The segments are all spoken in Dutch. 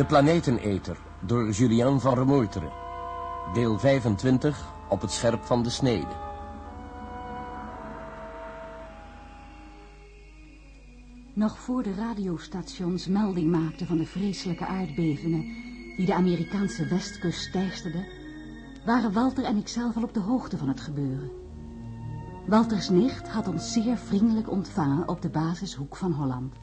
De Planeteneter door Julien van Remoeteren. Deel 25 op het scherp van de snede. Nog voor de radiostations melding maakten van de vreselijke aardbevingen die de Amerikaanse westkust teisterden, waren Walter en ikzelf al op de hoogte van het gebeuren. Walters nicht had ons zeer vriendelijk ontvangen op de basishoek van Holland.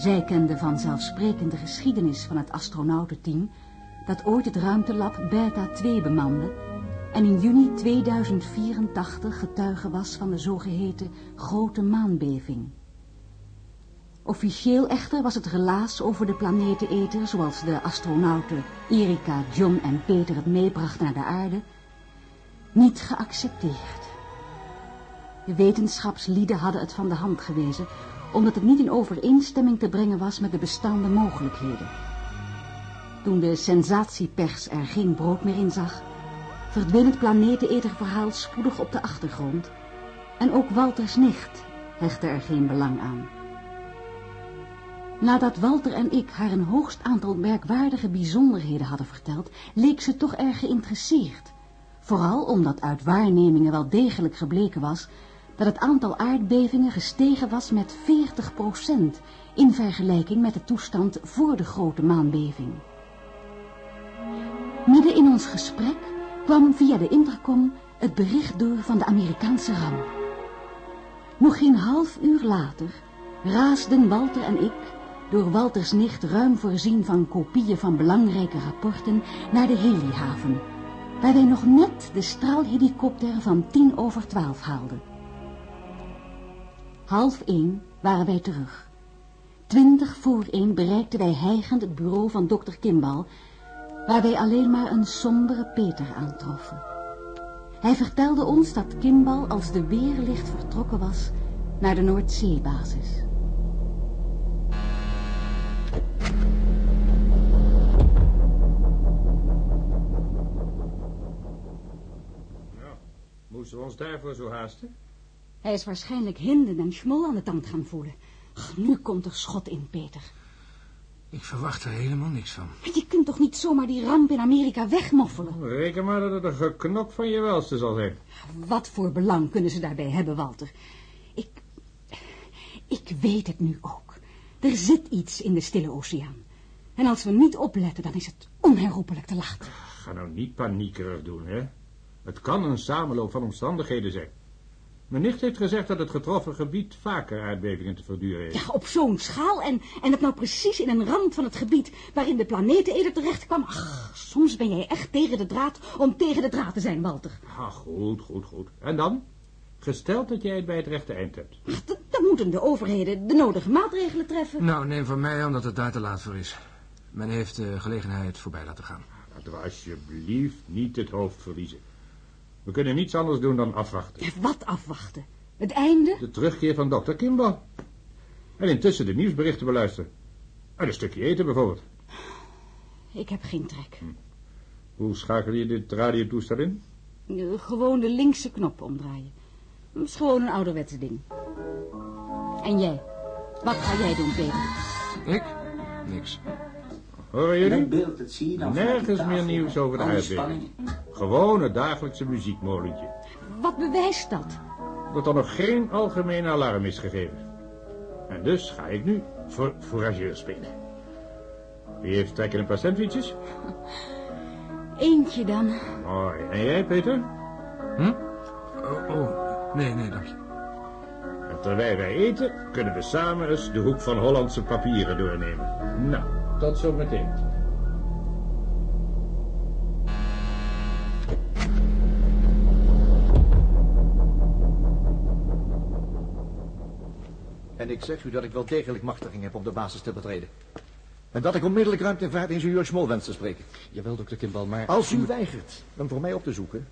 Zij kende vanzelfsprekend de geschiedenis van het astronautenteam dat ooit het ruimtelab Beta 2 bemande en in juni 2084 getuige was van de zogeheten grote maanbeving. Officieel echter was het relaas over de planeteneter, zoals de astronauten Erika, John en Peter het meebrachten naar de aarde, niet geaccepteerd. De wetenschapslieden hadden het van de hand gewezen, omdat het niet in overeenstemming te brengen was met de bestaande mogelijkheden. Toen de sensatiepers er geen brood meer in zag, verdween het planeteneterverhaal spoedig op de achtergrond en ook Walters nicht hechtte er geen belang aan. Nadat Walter en ik haar een hoogst aantal merkwaardige bijzonderheden hadden verteld, leek ze toch erg geïnteresseerd. Vooral omdat uit waarnemingen wel degelijk gebleken was dat het aantal aardbevingen gestegen was met 40 procent in vergelijking met de toestand voor de grote maanbeving. Midden in ons gesprek kwam via de intercom het bericht door van de Amerikaanse ramp. Nog geen half uur later raasden Walter en ik, door Walters nicht ruim voorzien van kopieën van belangrijke rapporten, naar de helihaven, waar wij nog net de straalhelikopter van tien over twaalf haalden. Half één waren wij terug. Twintig voor één bereikten wij hijgend het bureau van dokter Kimball, waar wij alleen maar een sombere Peter aantroffen. Hij vertelde ons dat Kimball als de weerlicht vertrokken was naar de Noordzeebasis. Nou, moesten we ons daarvoor zo haasten? Hij is waarschijnlijk Hinden en Schmol aan de tand gaan voelen. Ach, nu komt er schot in, Peter. Ik verwacht er helemaal niks van. Maar je kunt toch niet zomaar die ramp in Amerika wegmoffelen? Reken maar dat het een geknok van je welste zal zijn. Wat voor belang kunnen ze daarbij hebben, Walter? Ik... Ik weet het nu ook. Er zit iets in de stille oceaan. En als we niet opletten, dan is het onherroepelijk te laat. Ga nou niet paniekerig doen, hè. Het kan een samenloop van omstandigheden zijn. Mijn nicht heeft gezegd dat het getroffen gebied vaker aardbevingen te verduren heeft. Ja, op zo'n schaal en, en dat nou precies in een rand van het gebied waarin de planeteneder terecht kwam. Ach, soms ben jij echt tegen de draad om tegen de draad te zijn, Walter. Ah, goed, goed, goed. En dan? Gesteld dat jij het bij het rechte eind hebt. Ach, Dan moeten de overheden de nodige maatregelen treffen. Nou, neem van mij aan dat het daar te laat voor is. Men heeft de gelegenheid voorbij laten gaan. Laten we alsjeblieft niet het hoofd verliezen. We kunnen niets anders doen dan afwachten. Wat afwachten? Het einde? De terugkeer van dokter Kimball. En intussen de nieuwsberichten beluisteren. En een stukje eten bijvoorbeeld. Ik heb geen trek. Hoe schakel je dit radiotoestel in? Gewoon de linkse knop omdraaien. Dat is gewoon een ouderwetse ding. En jij? Wat ga jij doen, Peter? Ik? Niks. Horen jullie? beeld het zien af Nergens meer nieuws over de aardbeving. Gewoon het dagelijkse muziekmolentje. Wat bewijst dat? Dat er nog geen algemeen alarm is gegeven. En dus ga ik nu voor fourageur spelen. Wie heeft trek in een paar sandwiches? Eentje dan. Mooi. En jij, Peter? Hm? Oh, oh, nee, nee, dank je. En terwijl wij eten, kunnen we samen eens de hoek van Hollandse papieren doornemen. Nou, tot zometeen. En ik zeg u dat ik wel degelijk machtiging heb om de basis te betreden. En dat ik onmiddellijk ruimtevaartingenieur Smol wens te spreken. Jawel, dokter Kimball, maar... Als u weigert hem voor mij op te zoeken,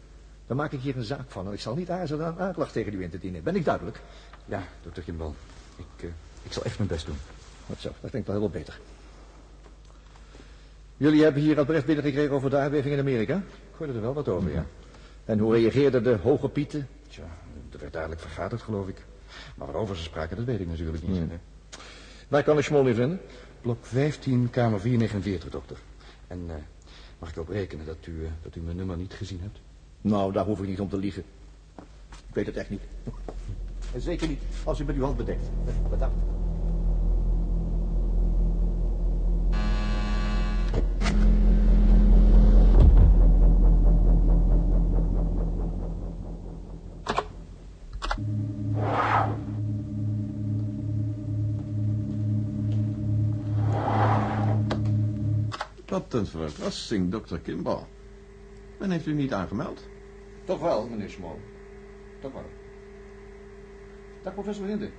dan maak ik hier een zaak van. En ik zal niet aarzelen een aanklacht tegen u in te dienen. Ben ik duidelijk? Ja, dokter Kimball. Ik, eh, ik zal echt mijn best doen. Goed zo, dat klinkt wel heel wat beter. Jullie hebben hier het bericht binnengekregen over de aardbeving in Amerika? Ik hoorde er wel wat over, ja. En hoe reageerden de hoge pieten? Tja, er werd duidelijk vergaderd, geloof ik. Maar waarover ze spraken, dat weet ik natuurlijk niet. Hmm. Waar kan ik Smol nu vinden? Blok 15, kamer 449, dokter. En eh, mag ik erop rekenen dat u, eh, dat u mijn nummer niet gezien hebt? Nou, daar hoef ik niet om te liegen. Ik weet het echt niet. En zeker niet als u met uw hand bedekt. Bedankt. Wat een verrassing, dokter Kimball. Men heeft u niet aangemeld. Toch wel, meneer Small. Toch wel. Dag, professor Linde.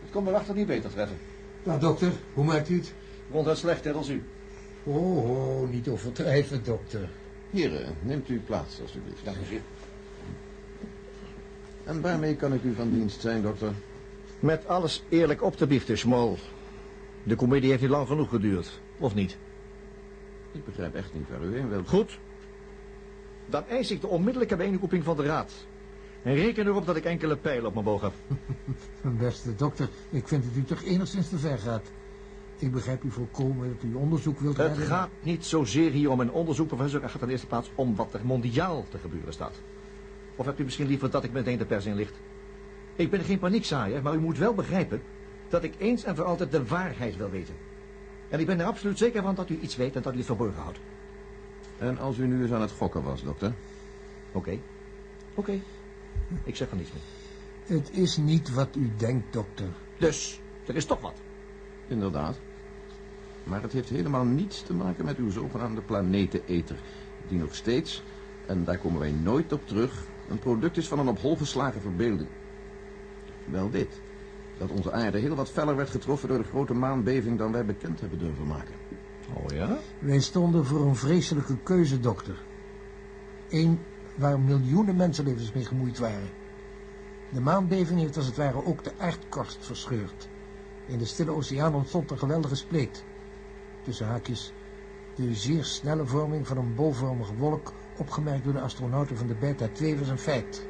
Het kon me achter niet beter treffen. Nou, dokter, hoe maakt u het? Ronduit slecht, net als u. Oh, oh, niet overdrijven, dokter. Hier, eh, neemt u plaats, alstublieft. Dank u. En waarmee kan ik u van dienst zijn, dokter? Met alles eerlijk op te biechten, Small. De comedie heeft niet lang genoeg geduurd, of niet? Ik begrijp echt niet waar u heen wilt. Goed. Dan eis ik de onmiddellijke bijeenroeping van de raad. En reken erop dat ik enkele pijlen op mijn boog heb. Mijn beste dokter, ik vind dat u toch enigszins te ver gaat. Ik begrijp u volkomen dat u onderzoek wilt Het redden. gaat niet zozeer hier om een onderzoek, professor. Het gaat in de eerste plaats om wat er mondiaal te gebeuren staat. Of hebt u misschien liever dat ik meteen de pers inlicht? Ik ben geen paniekzaaier, maar u moet wel begrijpen... dat ik eens en voor altijd de waarheid wil weten. En ik ben er absoluut zeker van dat u iets weet en dat u het verborgen houdt. En als u nu eens aan het gokken was, dokter? Oké. Oké. Ik zeg er niets meer. Het is niet wat u denkt, dokter. Dus, er is toch wat. Inderdaad. Maar het heeft helemaal niets te maken met uw zogenaamde planeteneter. Die nog steeds, en daar komen wij nooit op terug, een product is van een op hol geslagen verbeelding. Wel dit. Dat onze aarde heel wat feller werd getroffen door de grote maanbeving dan wij bekend hebben durven maken. Oh ja? Wij stonden voor een vreselijke keuze, dokter. Eén waar miljoenen mensenlevens mee gemoeid waren. De maanbeving heeft als het ware ook de aardkorst verscheurd. In de stille oceaan ontstond een geweldige spleet. Tussen haakjes de zeer snelle vorming van een bolvormige wolk... opgemerkt door de astronauten van de Beta 2 was een feit.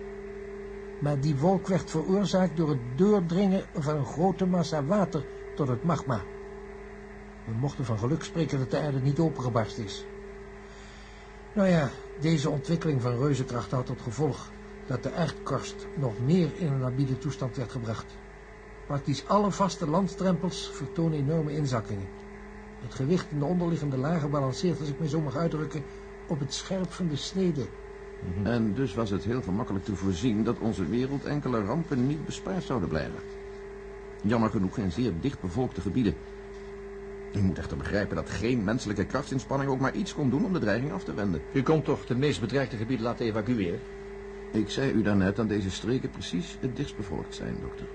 Maar die wolk werd veroorzaakt door het doordringen van een grote massa water tot het magma. We mochten van geluk spreken dat de aarde niet opengebarst is. Nou ja, deze ontwikkeling van reuzenkracht had tot gevolg dat de aardkorst nog meer in een labiele toestand werd gebracht. Praktisch alle vaste landstrempels vertonen enorme inzakkingen. Het gewicht in de onderliggende lagen balanceert, als ik me zo mag uitdrukken, op het scherp van de snede. En dus was het heel gemakkelijk te voorzien dat onze wereld enkele rampen niet bespaard zouden blijven. Jammer genoeg in zeer dichtbevolkte gebieden. U moet echter begrijpen dat geen menselijke krachtsinspanning ook maar iets kon doen om de dreiging af te wenden. U komt toch de meest bedreigde gebieden laten evacueren? Ik zei u daarnet dat deze streken precies het dichtst bevolkt zijn, dokter.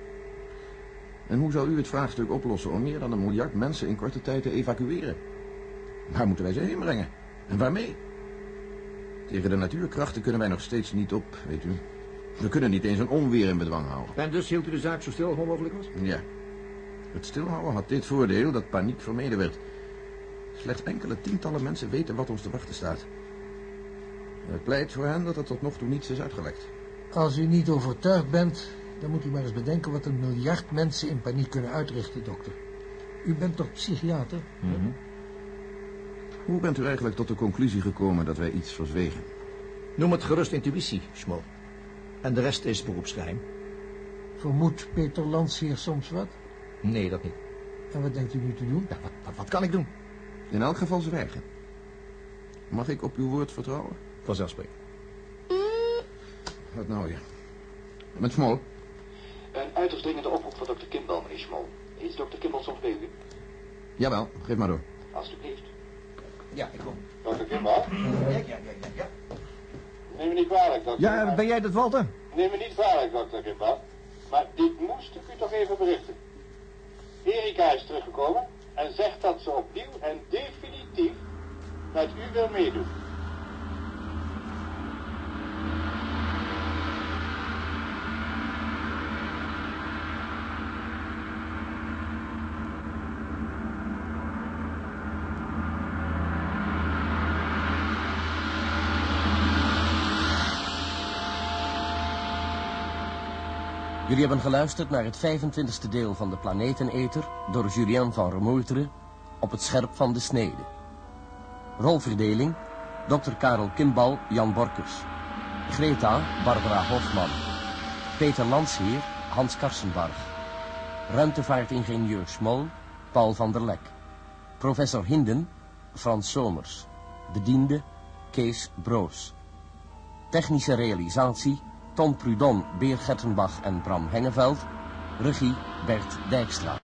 En hoe zou u het vraagstuk oplossen om meer dan een miljard mensen in korte tijd te evacueren? Waar moeten wij ze heen brengen? En waarmee? Tegen de natuurkrachten kunnen wij nog steeds niet op, weet u. We kunnen niet eens een onweer in bedwang houden. En dus hield u de zaak zo stil als mogelijk was? Ja. Het stilhouden had dit voordeel dat paniek vermeden werd. Slechts enkele tientallen mensen weten wat ons te wachten staat. Het pleit voor hen dat er tot nog toe niets is uitgelekt. Als u niet overtuigd bent, dan moet u maar eens bedenken wat een miljard mensen in paniek kunnen uitrichten, dokter. U bent toch psychiater? Hoe bent u eigenlijk tot de conclusie gekomen dat wij iets verzwegen? Noem het gerust intuïtie, Schmol. En de rest is beroepsgeheim. Vermoedt Peter Lans hier soms wat? Nee, dat niet. En wat denkt u nu te doen? Ja, wat, wat, wat kan ik doen? In elk geval zwijgen. Mag ik op uw woord vertrouwen? Vanzelfsprekend. Wat nou weer? Met Smol? Een uiterst dringende oproep van dokter Kimball, meneer Schmol. Is dokter Kimball soms bij u? Jawel, geef maar door. Alsjeblieft. Ja, ik kom. Dokter Kimball? Ja, ja, ja, ja. ja. Neem me niet kwalijk, dokter. Ja, ben jij dat, Walter? Neem me niet kwalijk, dokter Kimball. Maar dit moest ik u toch even berichten. Erika is teruggekomen en zegt dat ze opnieuw en definitief met u wil meedoen. Jullie hebben geluisterd naar het 25e deel van de Planeteneter door Julien van Remoeteren op het scherp van de snede. Rolverdeling, Dr. Karel Kimbal, Jan Borkes. Greta, Barbara Hofman. Peter Landsheer, Hans Karsenbarg. Ruimtevaartingenieur Smol, Paul van der Lek. Professor Hinden, Frans Somers. Bediende, Kees Broos. Technische realisatie, Tom Prudon, Beer Gertenbach en Bram Hengeveld. Regie, Bert Dijkstra.